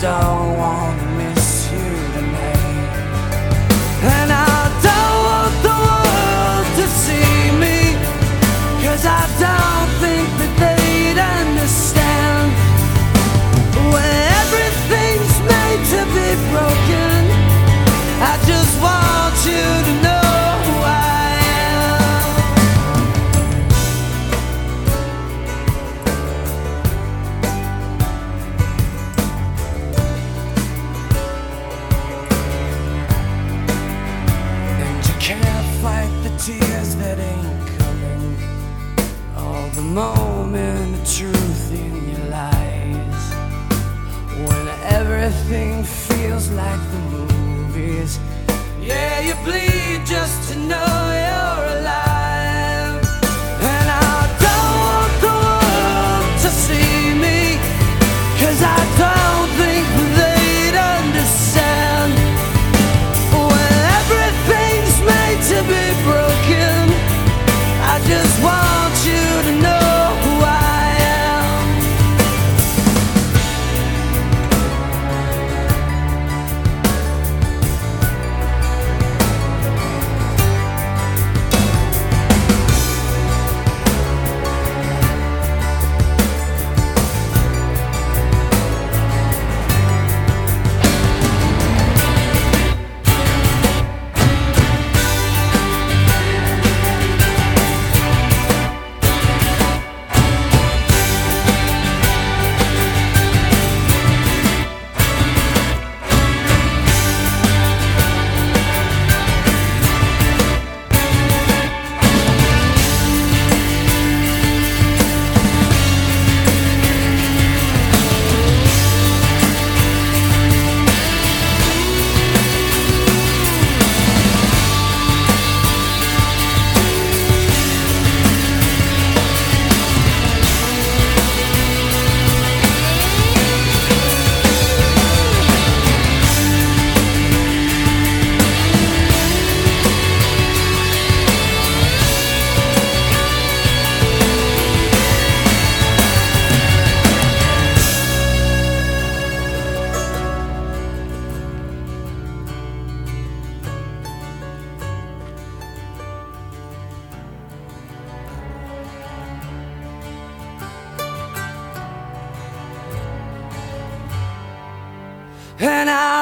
Don't wanna miss you tonight. And I don't want the world to see me. Cause I don't tears that ain't coming. All the moment of truth in your lies. When everything feels like the movies. Yeah, you bleed just to know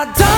I don't